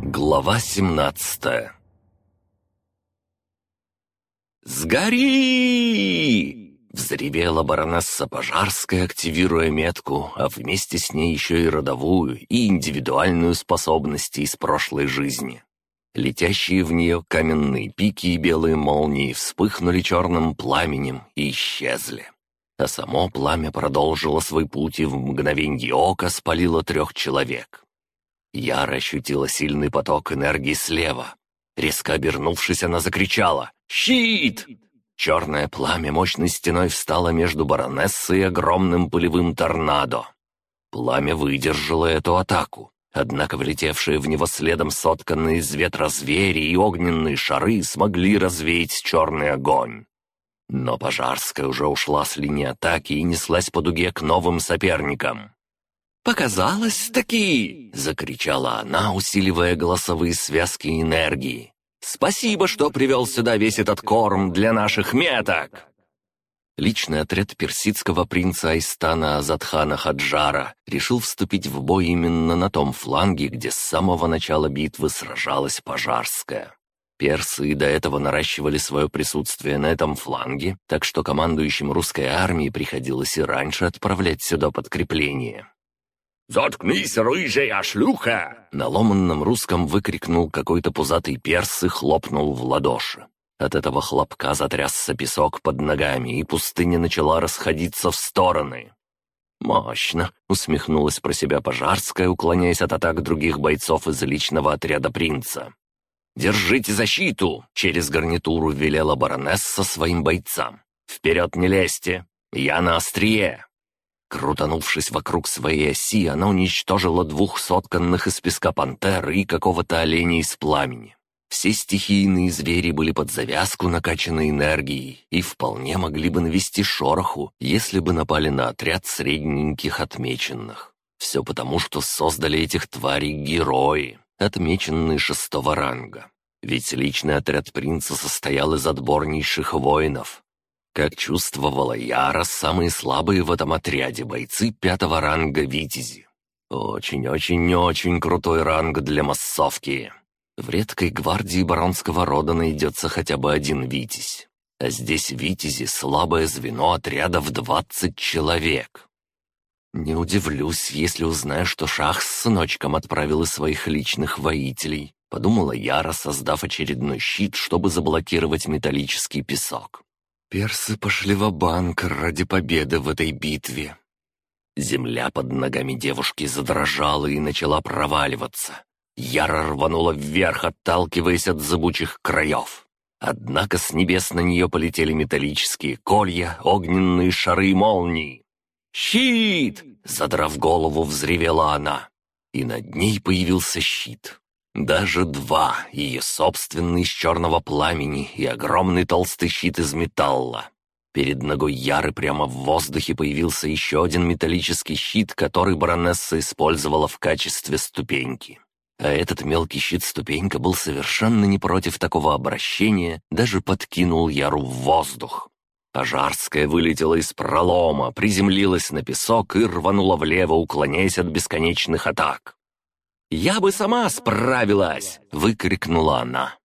Глава 17 «Сгори!» — взревела баронесса Пожарская, активируя метку, а вместе с ней еще и родовую и индивидуальную способности из прошлой жизни. Летящие в нее каменные пики и белые молнии вспыхнули черным пламенем и исчезли. А само пламя продолжило свой путь и в мгновенье ока спалило трех человек. Яра ощутила сильный поток энергии слева. Резко обернувшись, она закричала «Щит!». Черное пламя мощной стеной встало между баронессой и огромным пылевым торнадо. Пламя выдержало эту атаку, однако влетевшие в него следом сотканные из ветра звери и огненные шары смогли развеять черный огонь. Но Пожарская уже ушла с линии атаки и неслась по дуге к новым соперникам. «Показалось-таки!» — закричала она, усиливая голосовые связки энергии. «Спасибо, что привел сюда весь этот корм для наших меток!» Личный отряд персидского принца Айстана Азадхана Хаджара решил вступить в бой именно на том фланге, где с самого начала битвы сражалась Пожарская. Персы до этого наращивали свое присутствие на этом фланге, так что командующим русской армией приходилось и раньше отправлять сюда подкрепление. «Заткнись, рыжая шлюха!» На ломанном русском выкрикнул какой-то пузатый перс и хлопнул в ладоши. От этого хлопка затрясся песок под ногами, и пустыня начала расходиться в стороны. «Мощно!» — усмехнулась про себя Пожарская, уклоняясь от атак других бойцов из личного отряда принца. «Держите защиту!» — через гарнитуру велела баронесса своим бойцам. «Вперед не лезьте! Я на острие!» Крутанувшись вокруг своей оси, она уничтожила двух сотканных из песка пантер и какого-то оленя из пламени. Все стихийные звери были под завязку накачаны энергией и вполне могли бы навести шороху, если бы напали на отряд средненьких отмеченных. Все потому, что создали этих тварей герои, отмеченные шестого ранга. Ведь личный отряд принца состоял из отборнейших воинов, как чувствовала Яра, самые слабые в этом отряде бойцы пятого ранга Витязи. Очень-очень-очень крутой ранг для массовки. В редкой гвардии баронского рода найдется хотя бы один Витязь. А здесь Витязи — слабое звено отряда в двадцать человек. Не удивлюсь, если узнаю, что Шах с сыночком отправил из своих личных воителей, подумала Яра, создав очередной щит, чтобы заблокировать металлический песок. Персы пошли в банк ради победы в этой битве. Земля под ногами девушки задрожала и начала проваливаться. Яра рванула вверх, отталкиваясь от зыбучих краев. Однако с небес на нее полетели металлические колья, огненные шары и молнии. «Щит!» — задрав голову, взревела она. И над ней появился щит. Даже два, ее собственный из черного пламени и огромный толстый щит из металла. Перед ногой Яры прямо в воздухе появился еще один металлический щит, который баронесса использовала в качестве ступеньки. А этот мелкий щит-ступенька был совершенно не против такого обращения, даже подкинул Яру в воздух. Пожарская вылетела из пролома, приземлилась на песок и рванула влево, уклоняясь от бесконечных атак. «Я бы сама справилась!» — выкрикнула она.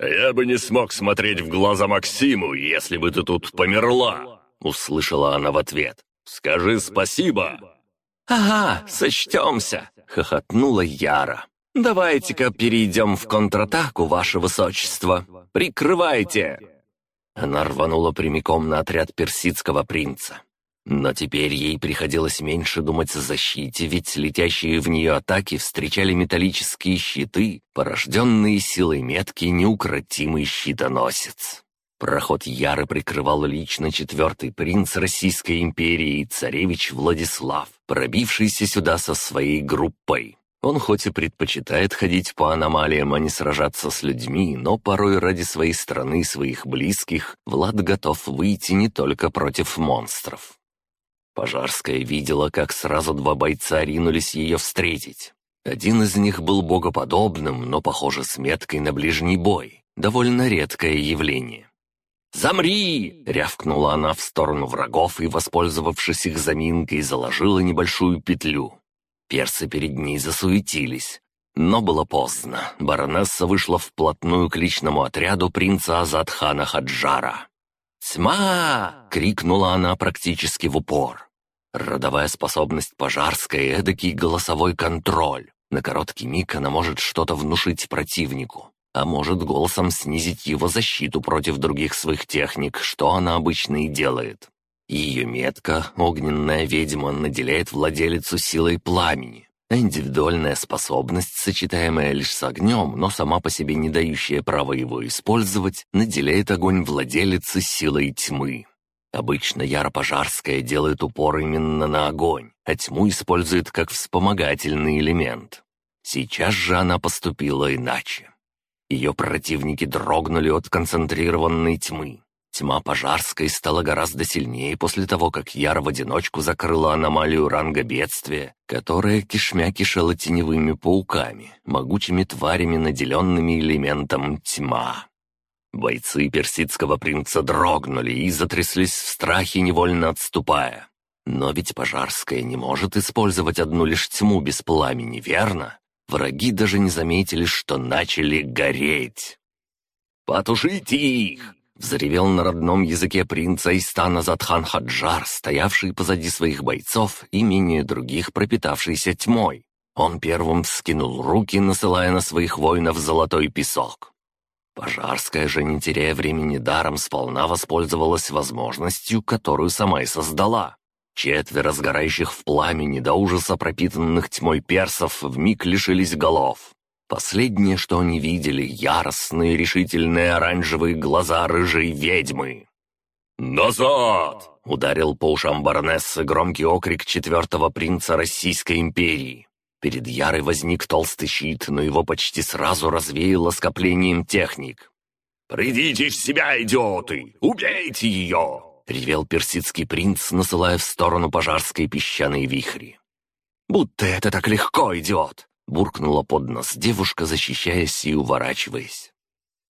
«Я бы не смог смотреть в глаза Максиму, если бы ты тут померла!» — услышала она в ответ. «Скажи спасибо!» «Ага, сочтемся!» — хохотнула Яра. «Давайте-ка перейдем в контратаку, ваше высочество! Прикрывайте!» Она рванула прямиком на отряд персидского принца. Но теперь ей приходилось меньше думать о защите, ведь летящие в нее атаки встречали металлические щиты, порожденные силой метки неукротимый щитоносец. Проход Яры прикрывал лично четвертый принц Российской империи, царевич Владислав, пробившийся сюда со своей группой. Он хоть и предпочитает ходить по аномалиям, а не сражаться с людьми, но порой ради своей страны и своих близких Влад готов выйти не только против монстров. Пожарская видела, как сразу два бойца ринулись ее встретить. Один из них был богоподобным, но, похоже, с меткой на ближний бой. Довольно редкое явление. «Замри!» — рявкнула она в сторону врагов и, воспользовавшись их заминкой, заложила небольшую петлю. Персы перед ней засуетились. Но было поздно. Баронесса вышла вплотную к личному отряду принца Азадхана Хаджара. «Тьма!» — крикнула она практически в упор. Родовая способность пожарская — эдакий голосовой контроль. На короткий миг она может что-то внушить противнику, а может голосом снизить его защиту против других своих техник, что она обычно и делает. Ее метка, огненная ведьма, наделяет владелицу силой пламени, индивидуальная способность, сочетаемая лишь с огнем, но сама по себе не дающая права его использовать, наделяет огонь владелицы силой тьмы. Обычно Яропожарская делает упор именно на огонь, а тьму использует как вспомогательный элемент. Сейчас же она поступила иначе. Ее противники дрогнули от концентрированной тьмы. Тьма Пожарской стала гораздо сильнее после того, как Яр в одиночку закрыла аномалию ранга бедствия, которая кишмя кишела теневыми пауками, могучими тварями, наделенными элементом тьма. Бойцы персидского принца дрогнули и затряслись в страхе, невольно отступая. Но ведь Пожарская не может использовать одну лишь тьму без пламени, верно? Враги даже не заметили, что начали гореть. «Потушите их!» Взревел на родном языке принца Истана Задхан Хаджар, стоявший позади своих бойцов и менее других пропитавшийся тьмой. Он первым вскинул руки, насылая на своих воинов золотой песок. Пожарская же, не теряя времени даром, сполна воспользовалась возможностью, которую сама и создала. Четверо сгорающих в пламени до ужаса пропитанных тьмой персов вмиг лишились голов. Последнее, что они видели, яростные решительные оранжевые глаза рыжей ведьмы. «Назад!» — ударил по ушам баронессы громкий окрик четвертого принца Российской империи. Перед Ярой возник толстый щит, но его почти сразу развеяло скоплением техник. «Придите в себя, идиоты! Убейте ее!» — ревел персидский принц, насылая в сторону пожарской песчаной вихри. «Будто это так легко, идиот! Буркнула под нос девушка, защищаясь и уворачиваясь.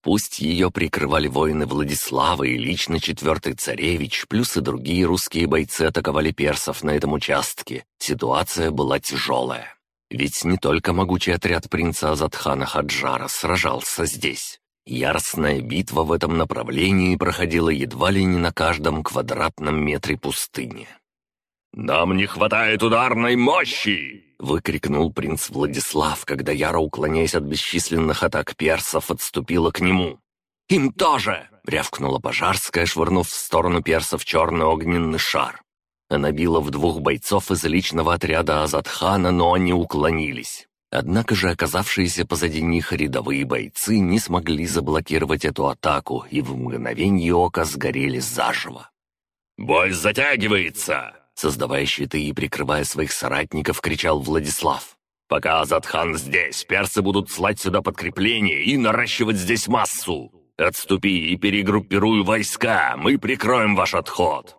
Пусть ее прикрывали воины Владислава и лично четвертый царевич, плюс и другие русские бойцы атаковали персов на этом участке, ситуация была тяжелая. Ведь не только могучий отряд принца Азадхана Хаджара сражался здесь. Яростная битва в этом направлении проходила едва ли не на каждом квадратном метре пустыни. «Нам не хватает ударной мощи!» — выкрикнул принц Владислав, когда Яра, уклоняясь от бесчисленных атак персов, отступила к нему. «Им тоже!» — рявкнула Пожарская, швырнув в сторону персов черный огненный шар. Она била в двух бойцов из личного отряда Азадхана, но они уклонились. Однако же оказавшиеся позади них рядовые бойцы не смогли заблокировать эту атаку и в мгновение ока сгорели заживо. «Бой затягивается!» Создавая щиты и прикрывая своих соратников, кричал Владислав. «Пока Азадхан здесь, персы будут слать сюда подкрепление и наращивать здесь массу. Отступи и перегруппируй войска, мы прикроем ваш отход».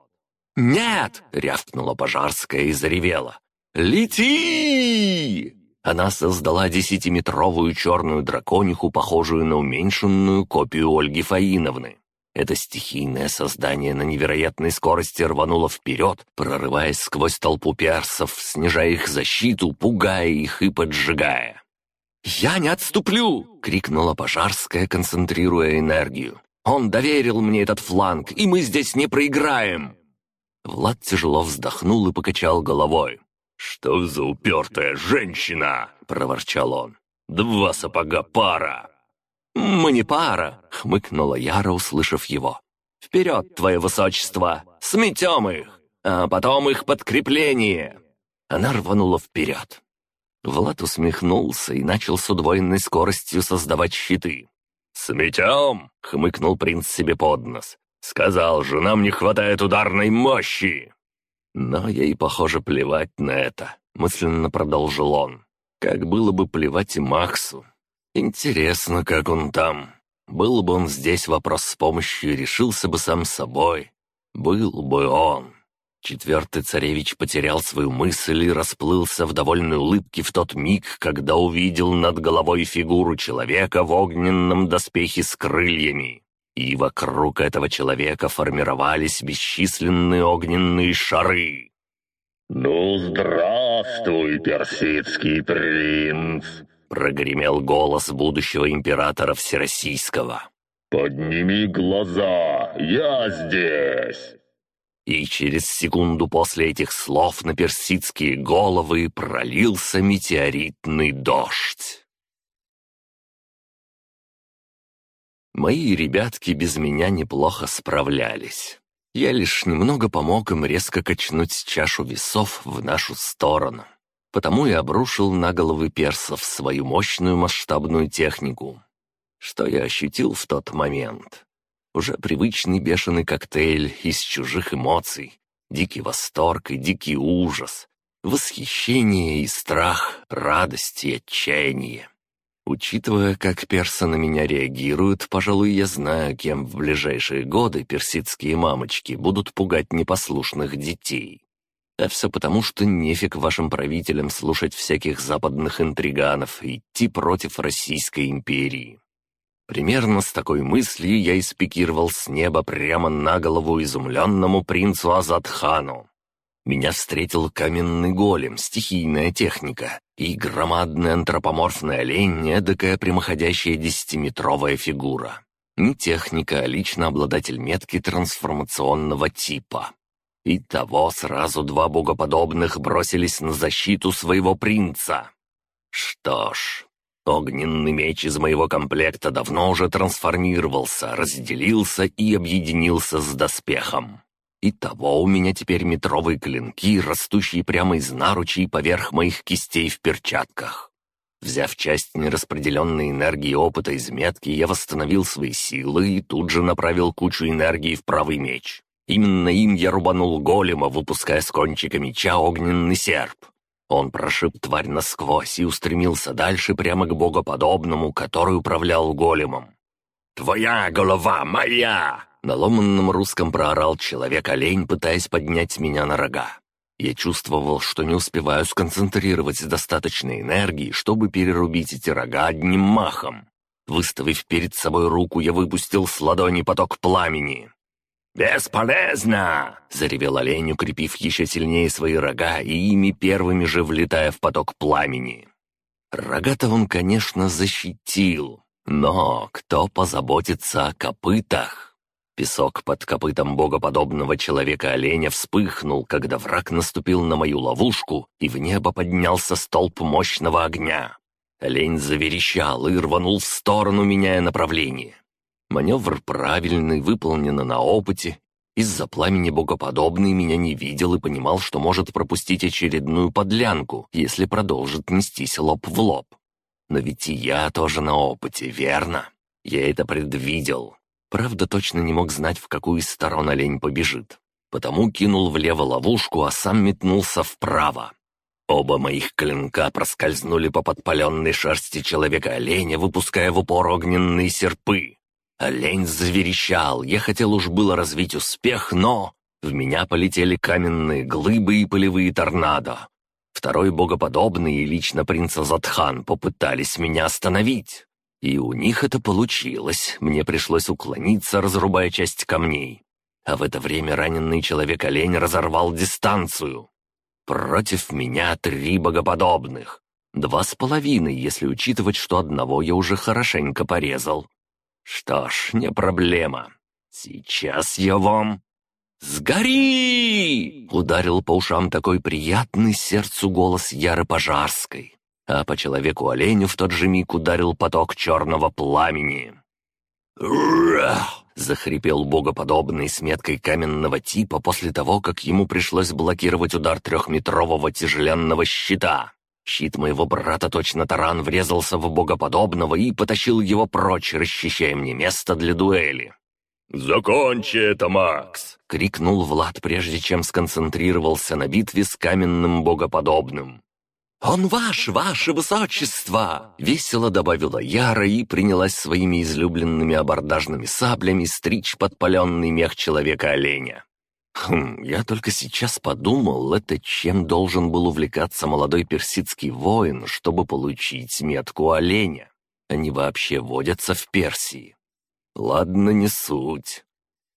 «Нет!» — рявкнула Пожарская и заревела. «Лети!» Она создала десятиметровую черную дракониху, похожую на уменьшенную копию Ольги Фаиновны. Это стихийное создание на невероятной скорости рвануло вперед, прорываясь сквозь толпу персов, снижая их защиту, пугая их и поджигая. «Я не отступлю!» — крикнула Пожарская, концентрируя энергию. «Он доверил мне этот фланг, и мы здесь не проиграем!» Влад тяжело вздохнул и покачал головой. «Что за упертая женщина!» — проворчал он. «Два сапога пара!» «Мы не пара», — хмыкнула Яра, услышав его. «Вперед, твое высочество! Сметем их! А потом их подкрепление!» Она рванула вперед. Влад усмехнулся и начал с удвоенной скоростью создавать щиты. «Сметем!» — хмыкнул принц себе под нос. «Сказал же, нам не хватает ударной мощи!» Но ей, похоже, плевать на это, мысленно продолжил он. Как было бы плевать и Максу. Интересно, как он там. Был бы он здесь, вопрос с помощью решился бы сам собой. Был бы он. Четвертый царевич потерял свою мысль и расплылся в довольной улыбке в тот миг, когда увидел над головой фигуру человека в огненном доспехе с крыльями. И вокруг этого человека формировались бесчисленные огненные шары. «Ну, здравствуй, персидский принц!» Прогремел голос будущего императора Всероссийского. «Подними глаза, я здесь!» И через секунду после этих слов на персидские головы пролился метеоритный дождь. Мои ребятки без меня неплохо справлялись. Я лишь немного помог им резко качнуть чашу весов в нашу сторону. Потому и обрушил на головы персов свою мощную масштабную технику. Что я ощутил в тот момент? Уже привычный бешеный коктейль из чужих эмоций, дикий восторг и дикий ужас, восхищение и страх, радость и отчаяние. Учитывая, как персы на меня реагируют, пожалуй, я знаю, кем в ближайшие годы персидские мамочки будут пугать непослушных детей. А все потому, что нефиг вашим правителям слушать всяких западных интриганов и идти против Российской империи. Примерно с такой мыслью я испикировал с неба прямо на голову изумленному принцу Азадхану. Меня встретил каменный голем, стихийная техника, и громадный антропоморфный олень, эдакая прямоходящая десятиметровая фигура. Не техника, а лично обладатель метки трансформационного типа. И того сразу два богоподобных бросились на защиту своего принца. Что ж, огненный меч из моего комплекта давно уже трансформировался, разделился и объединился с доспехом. Итого у меня теперь метровые клинки, растущие прямо из наручей поверх моих кистей в перчатках. Взяв часть нераспределенной энергии опыта из метки, я восстановил свои силы и тут же направил кучу энергии в правый меч. Именно им я рубанул голема, выпуская с кончика меча огненный серп. Он прошиб тварь насквозь и устремился дальше прямо к богоподобному, который управлял големом. «Твоя голова моя!» На ломанном русском проорал человек-олень, пытаясь поднять меня на рога. Я чувствовал, что не успеваю сконцентрировать достаточной энергии, чтобы перерубить эти рога одним махом. Выставив перед собой руку, я выпустил с ладони поток пламени. «Бесполезно!» — заревел олень, укрепив еще сильнее свои рога и ими первыми же влетая в поток пламени. Рога-то он, конечно, защитил, но кто позаботится о копытах? Песок под копытом богоподобного человека-оленя вспыхнул, когда враг наступил на мою ловушку, и в небо поднялся столб мощного огня. Олень заверещал и рванул в сторону, меняя направление. Маневр правильный, выполнен на опыте. Из-за пламени богоподобный меня не видел и понимал, что может пропустить очередную подлянку, если продолжит нестись лоб в лоб. Но ведь и я тоже на опыте, верно? Я это предвидел. Правда, точно не мог знать, в какую из сторон олень побежит. Потому кинул влево ловушку, а сам метнулся вправо. Оба моих клинка проскользнули по подпаленной шерсти человека-оленя, выпуская в упор огненные серпы. Олень заверещал, я хотел уж было развить успех, но... В меня полетели каменные глыбы и полевые торнадо. Второй богоподобный и лично принц Азатхан попытались меня остановить. И у них это получилось. Мне пришлось уклониться, разрубая часть камней. А в это время раненый человек-олень разорвал дистанцию. Против меня три богоподобных. Два с половиной, если учитывать, что одного я уже хорошенько порезал. Что ж, не проблема. Сейчас я вам... «Сгори!» — ударил по ушам такой приятный сердцу голос Яры Пожарской а по человеку-оленю в тот же миг ударил поток черного пламени. «Ура!» — захрипел богоподобный с меткой каменного типа после того, как ему пришлось блокировать удар трехметрового тяжеленного щита. Щит моего брата точно таран врезался в богоподобного и потащил его прочь, расчищая мне место для дуэли. «Закончи это, Макс!» — крикнул Влад, прежде чем сконцентрировался на битве с каменным богоподобным. «Он ваш, ваше высочество!» — весело добавила Яра и принялась своими излюбленными абордажными саблями стричь подпаленный мех человека-оленя. Хм, я только сейчас подумал, это чем должен был увлекаться молодой персидский воин, чтобы получить метку оленя. Они вообще водятся в Персии. Ладно, не суть.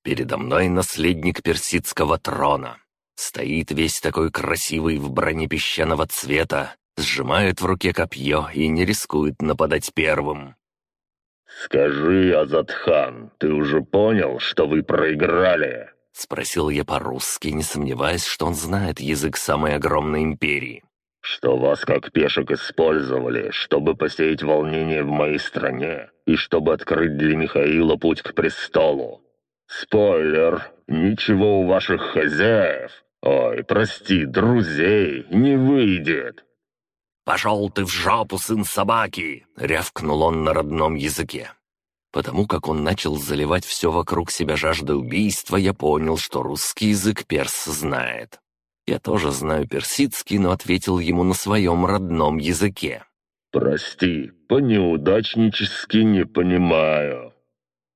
Передо мной наследник персидского трона. Стоит весь такой красивый в броне песчаного цвета, сжимает в руке копье и не рискует нападать первым. «Скажи, Азатхан, ты уже понял, что вы проиграли?» — спросил я по-русски, не сомневаясь, что он знает язык самой огромной империи. «Что вас как пешек использовали, чтобы посеять волнение в моей стране и чтобы открыть для Михаила путь к престолу. Спойлер, ничего у ваших хозяев, ой, прости, друзей, не выйдет». «Пошел ты в жопу, сын собаки!» — рявкнул он на родном языке. Потому как он начал заливать все вокруг себя жаждой убийства, я понял, что русский язык перс знает. Я тоже знаю персидский, но ответил ему на своем родном языке. «Прости, по-неудачнически не понимаю».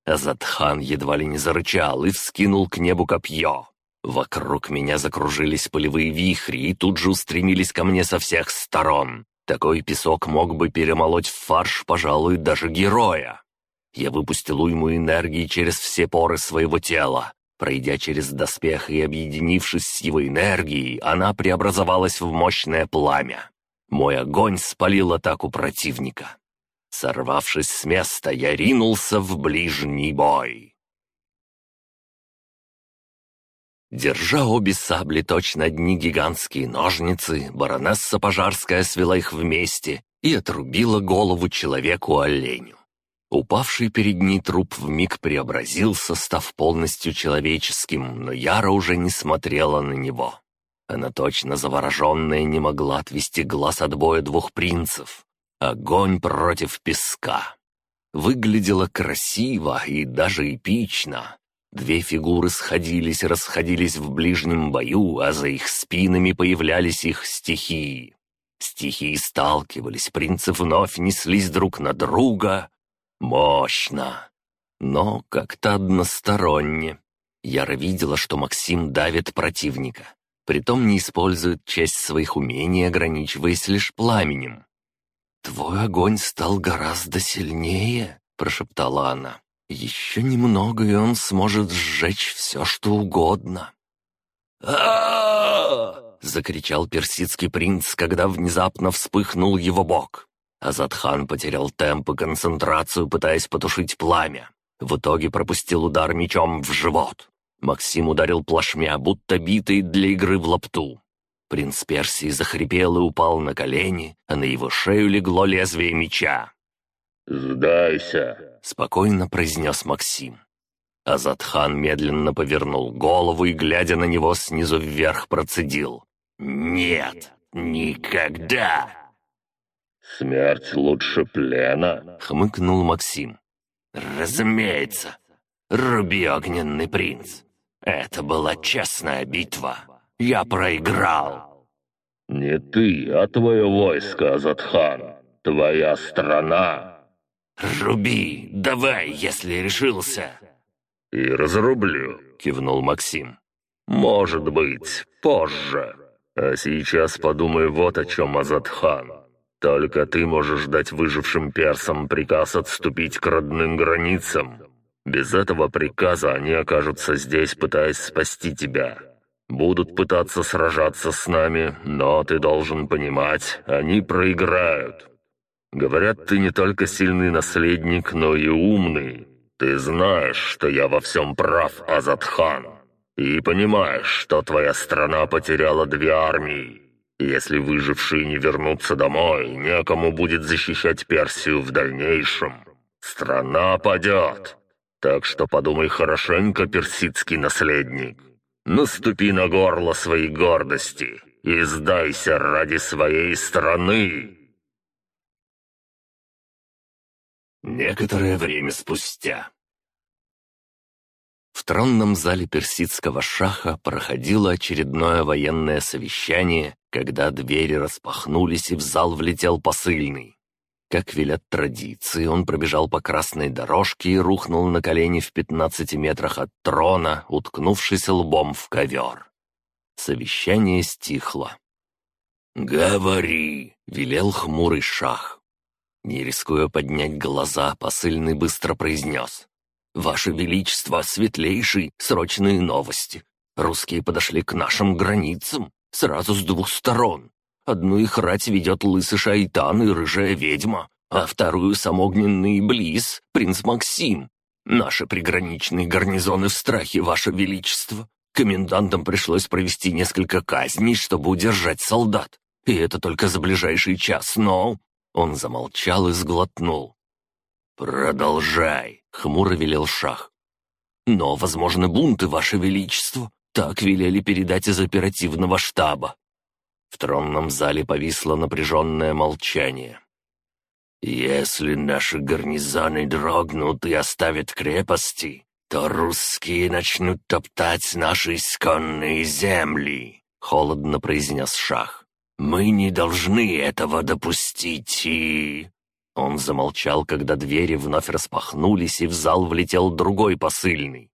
Азадхан едва ли не зарычал и вскинул к небу копье. Вокруг меня закружились полевые вихри и тут же устремились ко мне со всех сторон. Такой песок мог бы перемолоть в фарш, пожалуй, даже героя. Я выпустил уйму энергии через все поры своего тела. Пройдя через доспех и объединившись с его энергией, она преобразовалась в мощное пламя. Мой огонь спалил атаку противника. Сорвавшись с места, я ринулся в ближний бой. Держа обе сабли точно одни гигантские ножницы, баронесса Пожарская свела их вместе и отрубила голову человеку-оленю. Упавший перед ней труп вмиг преобразился, став полностью человеческим, но Яра уже не смотрела на него. Она точно завороженная не могла отвести глаз от боя двух принцев. Огонь против песка. Выглядело красиво и даже эпично. Две фигуры сходились и расходились в ближнем бою, а за их спинами появлялись их стихии. Стихии сталкивались, принцы вновь неслись друг на друга, Мощно. Но как-то односторонне. Яра видела, что Максим давит противника. Притом не использует часть своих умений, ограничиваясь лишь пламенем. «Твой огонь стал гораздо сильнее», — прошептала она. «Еще немного, и он сможет сжечь все, что угодно». а закричал персидский принц, когда внезапно вспыхнул его бок. Азадхан потерял темп и концентрацию, пытаясь потушить пламя. В итоге пропустил удар мечом в живот. Максим ударил плашмя, будто битый для игры в лапту. Принц Персии захрипел и упал на колени, а на его шею легло лезвие меча. «Сдайся», — спокойно произнес Максим. Азадхан медленно повернул голову и, глядя на него снизу вверх, процедил. «Нет, никогда!» «Смерть лучше плена», — хмыкнул Максим. «Разумеется. Руби, огненный принц. Это была честная битва. Я проиграл». «Не ты, а твое войско, Азатхан. Твоя страна». «Руби, давай, если решился». «И разрублю», — кивнул Максим. «Может быть, позже. А сейчас подумай вот о чем, Азатхан. Только ты можешь дать выжившим персам приказ отступить к родным границам. Без этого приказа они окажутся здесь, пытаясь спасти тебя. Будут пытаться сражаться с нами, но ты должен понимать, они проиграют. Говорят, ты не только сильный наследник, но и умный. Ты знаешь, что я во всем прав, Азатхан. И понимаешь, что твоя страна потеряла две армии. Если выжившие не вернутся домой, некому будет защищать Персию в дальнейшем. Страна падет. Так что подумай хорошенько, персидский наследник. Наступи на горло своей гордости и сдайся ради своей страны. Некоторое время спустя. В тронном зале персидского шаха проходило очередное военное совещание, когда двери распахнулись и в зал влетел посыльный. Как велят традиции, он пробежал по красной дорожке и рухнул на колени в пятнадцати метрах от трона, уткнувшись лбом в ковер. Совещание стихло. «Говори!» — велел хмурый шах. Не рискуя поднять глаза, посыльный быстро произнес. «Ваше Величество, светлейший, срочные новости. Русские подошли к нашим границам, сразу с двух сторон. Одну их рать ведет лысый шайтан и рыжая ведьма, а вторую — самогненный Близ, принц Максим. Наши приграничные гарнизоны в страхе, ваше величество. Комендантам пришлось провести несколько казней, чтобы удержать солдат. И это только за ближайший час, но...» Он замолчал и сглотнул. «Продолжай», — хмуро велел Шах. «Но, возможно, бунты, Ваше Величество. Так велели передать из оперативного штаба». В тронном зале повисло напряженное молчание. «Если наши гарнизоны дрогнут и оставят крепости, то русские начнут топтать наши исконные земли», — холодно произнес Шах. «Мы не должны этого допустить и...» Он замолчал, когда двери вновь распахнулись, и в зал влетел другой посыльный.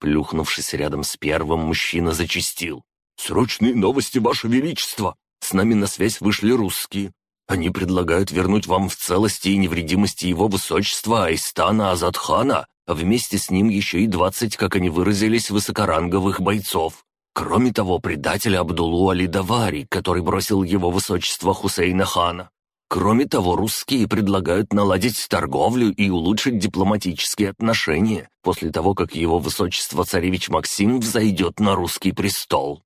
Плюхнувшись рядом с первым, мужчина зачистил. «Срочные новости, Ваше Величество! С нами на связь вышли русские. Они предлагают вернуть вам в целости и невредимости его высочества Айстана Азадхана, а вместе с ним еще и двадцать, как они выразились, высокоранговых бойцов. Кроме того, предателя Абдулу Али-Давари, который бросил его высочество Хусейна хана. Кроме того, русские предлагают наладить торговлю и улучшить дипломатические отношения после того, как его высочество царевич Максим взойдет на русский престол.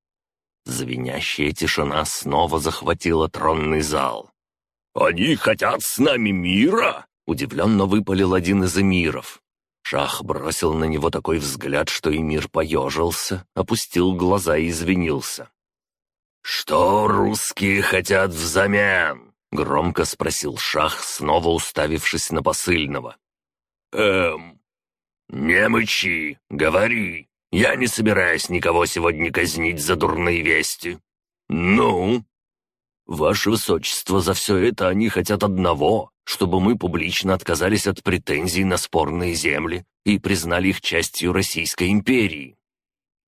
Звенящая тишина снова захватила тронный зал. «Они хотят с нами мира?» — удивленно выпалил один из эмиров. Шах бросил на него такой взгляд, что эмир поежился, опустил глаза и извинился. «Что русские хотят взамен?» — громко спросил Шах, снова уставившись на посыльного. «Эм...» «Не мычи, говори. Я не собираюсь никого сегодня казнить за дурные вести». «Ну?» «Ваше Высочество, за все это они хотят одного, чтобы мы публично отказались от претензий на спорные земли и признали их частью Российской империи».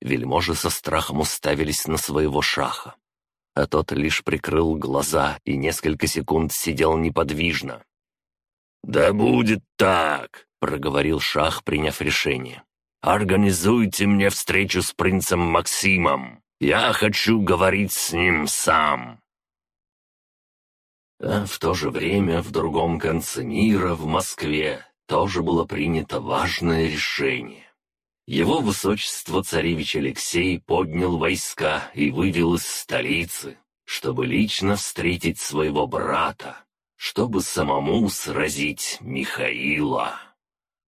Вельможи со страхом уставились на своего шаха, а тот лишь прикрыл глаза и несколько секунд сидел неподвижно. «Да будет так», — проговорил шах, приняв решение. «Организуйте мне встречу с принцем Максимом. Я хочу говорить с ним сам». А в то же время в другом конце мира, в Москве, тоже было принято важное решение. Его высочество царевич Алексей поднял войска и вывел из столицы, чтобы лично встретить своего брата, чтобы самому сразить Михаила.